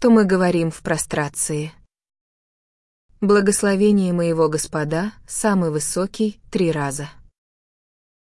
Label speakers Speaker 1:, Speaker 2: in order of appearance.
Speaker 1: что мы говорим в прострации. Благословение моего Господа, самый высокий, три раза.